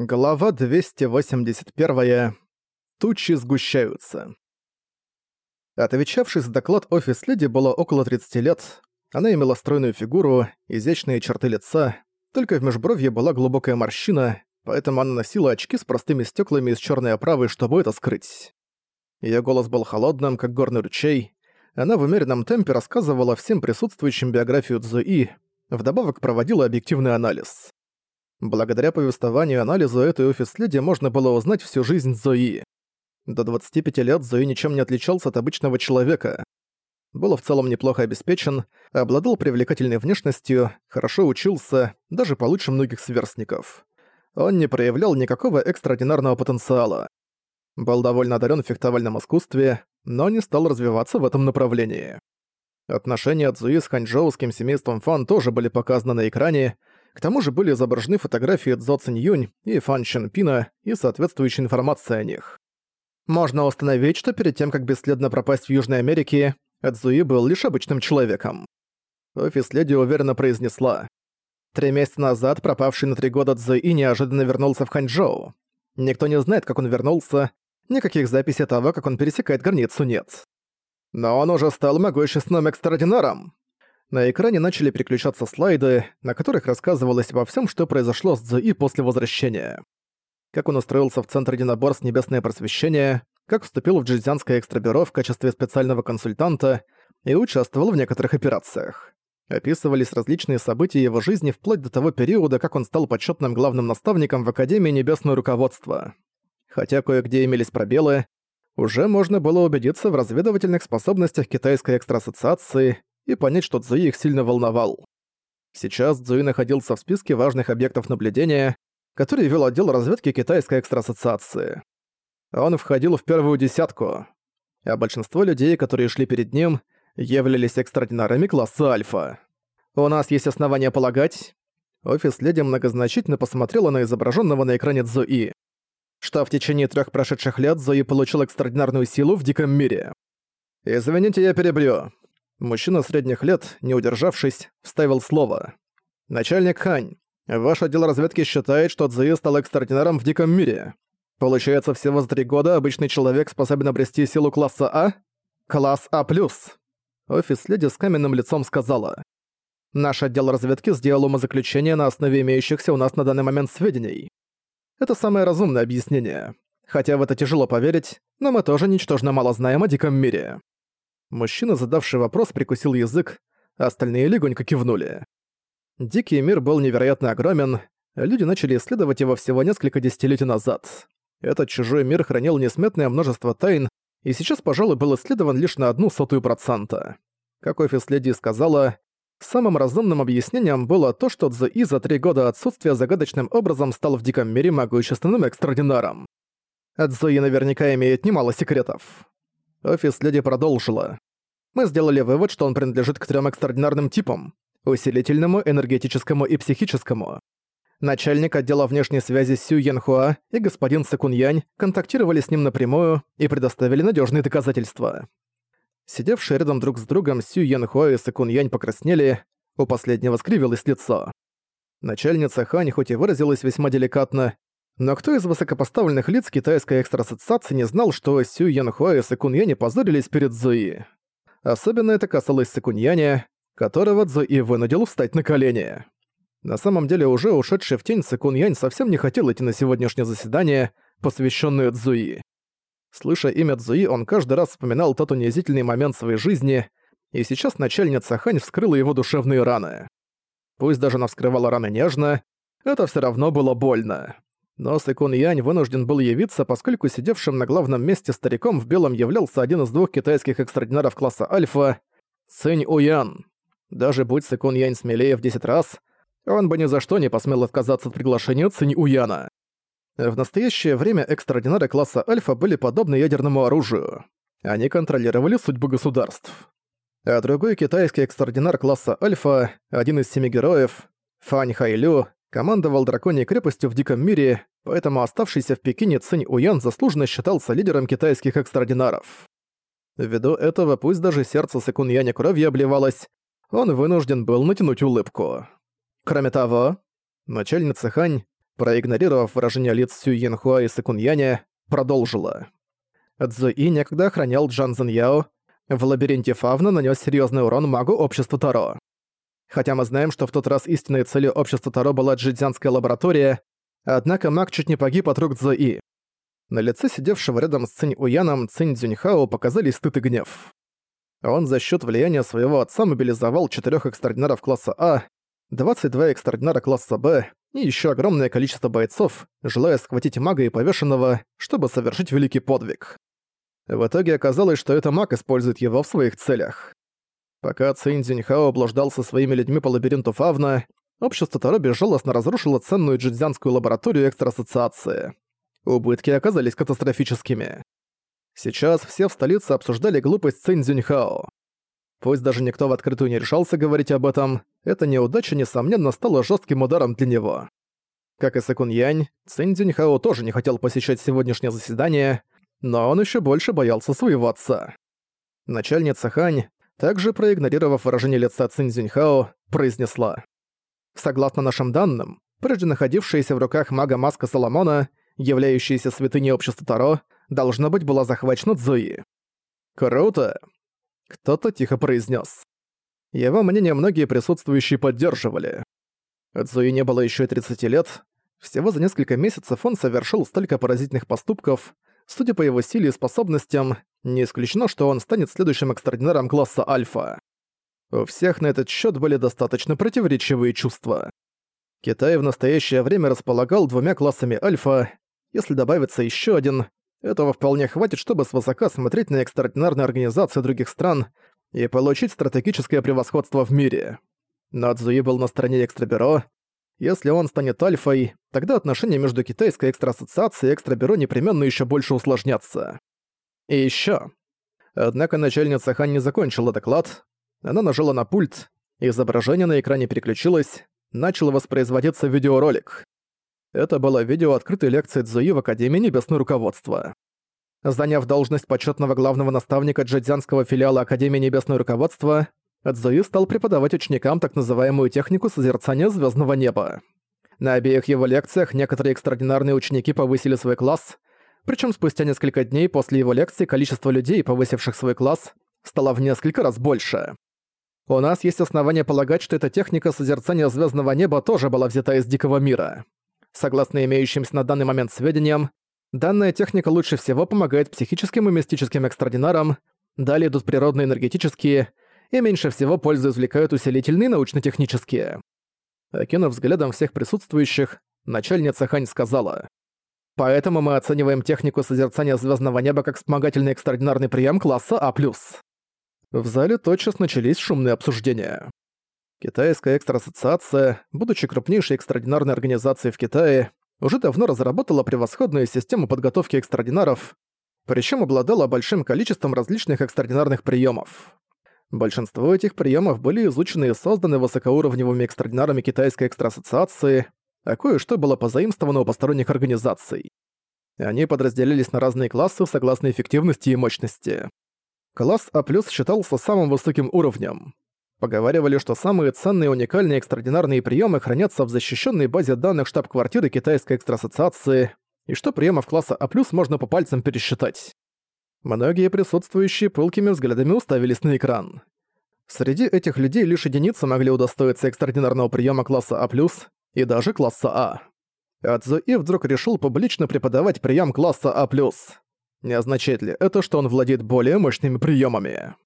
Глава 281. Тучи сгущаются. Отвечавший за доклад офис-леди было около 30 лет. Она имела стройную фигуру, изящные черты лица, только в межбровье была глубокая морщина, поэтому она носила очки с простыми стеклами из черной оправы, чтобы это скрыть. Ее голос был холодным, как горный ручей. Она в умеренном темпе рассказывала всем присутствующим биографию Цзуи, вдобавок проводила объективный анализ. Благодаря повествованию и анализу этой офис-леди можно было узнать всю жизнь Зои. До 25 лет Зои ничем не отличался от обычного человека. Был в целом неплохо обеспечен, обладал привлекательной внешностью, хорошо учился, даже получше многих сверстников. Он не проявлял никакого экстраординарного потенциала. Был довольно одарен в фехтовальном искусстве, но не стал развиваться в этом направлении. Отношения Цзуи с ханчжоуским семейством Фан тоже были показаны на экране, к тому же были изображены фотографии Цзо Цинь и Фан Пина и соответствующая информация о них. Можно установить, что перед тем, как бесследно пропасть в Южной Америке, Цзуи был лишь обычным человеком. Офис-леди уверенно произнесла. Три месяца назад пропавший на три года Цзуи неожиданно вернулся в Ханчжоу. Никто не знает, как он вернулся, никаких записей того, как он пересекает границу, нет. Но он уже стал могущественным экстраординаром. На экране начали переключаться слайды, на которых рассказывалось обо всем, что произошло с Цзуи после возвращения. Как он устроился в Центр единоборств Небесное Просвещение, как вступил в Джизянское экстрабюро в качестве специального консультанта и участвовал в некоторых операциях. Описывались различные события его жизни вплоть до того периода, как он стал почетным главным наставником в Академии Небесного Руководства. Хотя кое-где имелись пробелы, уже можно было убедиться в разведывательных способностях Китайской экстрасоциации и понять, что Цзуи их сильно волновал. Сейчас Цзуи находился в списке важных объектов наблюдения, который вел отдел разведки Китайской экстрасоциации. Он входил в первую десятку, а большинство людей, которые шли перед ним, являлись экстраординарами класса Альфа. «У нас есть основания полагать...» Офис-леди многозначительно посмотрела на изображенного на экране Цзуи, что в течение трех прошедших лет Зои получил экстраординарную силу в диком мире. «Извините, я перебью. Мужчина средних лет, не удержавшись, вставил слово. «Начальник Хань, ваш отдел разведки считает, что Цзуи стал экстраординаром в диком мире. Получается, всего за три года обычный человек способен обрести силу класса А? Класс А+. Офис-леди с каменным лицом сказала. Наш отдел разведки сделал умозаключение на основе имеющихся у нас на данный момент сведений. Это самое разумное объяснение. Хотя в это тяжело поверить, но мы тоже ничтожно мало знаем о диком мире. Мужчина, задавший вопрос, прикусил язык, а остальные легонько кивнули. Дикий мир был невероятно огромен, люди начали исследовать его всего несколько десятилетий назад. Этот чужой мир хранил несметное множество тайн, и сейчас, пожалуй, был исследован лишь на одну сотую процента. Как офис-леди сказала, самым разумным объяснением было то, что Цзуи за три года отсутствия загадочным образом стал в диком мире могущественным экстраординаром. Цзуи наверняка имеет немало секретов. Офис-леди продолжила. Мы сделали вывод, что он принадлежит к трем экстраординарным типам – усилительному, энергетическому и психическому. Начальник отдела внешней связи Сю Янхуа и господин Сакуньянь контактировали с ним напрямую и предоставили надежные доказательства. Сидевшие рядом друг с другом Сю Янхуа и Сакуньянь покраснели, у последнего скривилось лицо. Начальница Хань хоть и выразилась весьма деликатно, но кто из высокопоставленных лиц китайской экстрасоциации не знал, что Сю Янхуа и Сакуньяне позорились перед Зуи? Особенно это касалось Сакуньяня, которого Цзуи вынудил встать на колени. На самом деле уже ушедший в тень Сакуньянь совсем не хотел идти на сегодняшнее заседание, посвященное Цзуи. Слыша имя Цзуи, он каждый раз вспоминал тот унизительный момент своей жизни, и сейчас начальница Хань вскрыла его душевные раны. Пусть даже она вскрывала раны нежно, это все равно было больно. Но Сэкун Янь вынужден был явиться, поскольку сидевшим на главном месте стариком в белом являлся один из двух китайских экстраординаров класса Альфа — Цинь Уян. Даже будь Сэкун Янь смелее в 10 раз, он бы ни за что не посмел отказаться от приглашения Цинь Уяна. В настоящее время экстраординары класса Альфа были подобны ядерному оружию. Они контролировали судьбу государств. А другой китайский экстраординар класса Альфа, один из семи героев, Фань Хайлю, командовал драконьей крепостью в диком мире, поэтому оставшийся в Пекине Цинь Уян заслуженно считался лидером китайских экстраординаров. Ввиду этого, пусть даже сердце Сэкун Яня кровью обливалось, он вынужден был натянуть улыбку. Кроме того, начальница Хань, проигнорировав выражение лиц Сю Янхуа и Сакуньяня, продолжила. Цзуи некогда охранял Джан Яо. В лабиринте Фавна нанес серьезный урон магу общества Таро. Хотя мы знаем, что в тот раз истинной целью общества Таро была джидзянская лаборатория, однако маг чуть не погиб от рук Цзуи. На лице сидевшего рядом с Цинь Уяном Цинь Цзюньхао показались стыд и гнев. Он за счет влияния своего отца мобилизовал четырех экстраординаров класса А, 22 экстраординара класса Б и еще огромное количество бойцов, желая схватить мага и повешенного, чтобы совершить великий подвиг. В итоге оказалось, что это маг использует его в своих целях. Пока Цинь Цзюньхао блуждал со своими людьми по лабиринту Фавна, общество Таро безжалостно разрушило ценную джидзянскую лабораторию экстрасоциации убытки оказались катастрофическими. Сейчас все в столице обсуждали глупость Цинь Цзюньхао. Пусть даже никто в открытую не решался говорить об этом, эта неудача, несомненно, стала жестким ударом для него. Как и Сэкун Янь, Цинь Цзюньхао тоже не хотел посещать сегодняшнее заседание, но он еще больше боялся своего отца. Начальница Хань, также проигнорировав выражение лица Цинь Цзюньхао, произнесла. Согласно нашим данным, прежде находившаяся в руках мага маска Соломона являющаяся святыней общества Таро, должно быть была захвачена Цзуи. «Круто!» Кто-то тихо произнес. Его мнение многие присутствующие поддерживали. Цзуи не было еще и 30 лет. Всего за несколько месяцев он совершил столько поразительных поступков. Судя по его силе и способностям, не исключено, что он станет следующим экстраординаром класса Альфа. У всех на этот счет были достаточно противоречивые чувства. Китай в настоящее время располагал двумя классами Альфа, если добавится еще один, этого вполне хватит, чтобы свысока смотреть на экстраординарные организации других стран и получить стратегическое превосходство в мире. Но Цзуи был на стороне Экстрабюро. Если он станет альфой, тогда отношения между Китайской Экстра-ассоциацией и Экстрабюро непременно еще больше усложнятся. И еще. Однако начальница Хан не закончила доклад. Она нажала на пульт, изображение на экране переключилось, начал воспроизводиться видеоролик. Это было видео открытой лекции Цзуи в Академии Небесное Руководство. Заняв должность почетного главного наставника джедзянского филиала Академии Небесное Руководство, Цзуи стал преподавать ученикам так называемую технику созерцания звездного неба. На обеих его лекциях некоторые экстраординарные ученики повысили свой класс, причем спустя несколько дней после его лекции количество людей, повысивших свой класс, стало в несколько раз больше. У нас есть основания полагать, что эта техника созерцания звездного неба тоже была взята из Дикого мира. Согласно имеющимся на данный момент сведениям, данная техника лучше всего помогает психическим и мистическим экстрадинарам, далее идут природные энергетические, и меньше всего пользу извлекают усилительные научно-технические. Окинув взглядом всех присутствующих, начальница Хань сказала, «Поэтому мы оцениваем технику созерцания звездного неба как вспомогательный экстраординарный прием класса А+.» В зале тотчас начались шумные обсуждения. Китайская экстра-ассоциация, будучи крупнейшей экстраординарной организацией в Китае, уже давно разработала превосходную систему подготовки экстраординаров, причем обладала большим количеством различных экстраординарных приемов. Большинство этих приемов были изучены и созданы высокоуровневыми экстраординарами Китайской экстра-ассоциации, а кое-что было позаимствовано у посторонних организаций. Они подразделились на разные классы согласно эффективности и мощности. Класс А+, считался самым высоким уровнем. Поговаривали, что самые ценные уникальные экстраординарные приемы хранятся в защищенной базе данных штаб-квартиры Китайской экстра-ассоциации, и что приемов класса А+, можно по пальцам пересчитать. Многие присутствующие пылкими взглядами уставились на экран. Среди этих людей лишь единицы могли удостоиться экстраординарного приема класса А+, и даже класса А. Адзуи вдруг решил публично преподавать прием класса А+. Не означает ли это, что он владеет более мощными приемами?